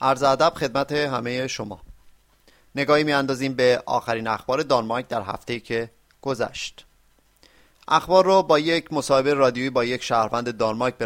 عرض ادب خدمت همه شما. نگاهی میاندازیم به آخرین اخبار دانمارک در هفته که گذشت. اخبار رو با یک مصاحبه رادیویی با یک شهروند دانمارک به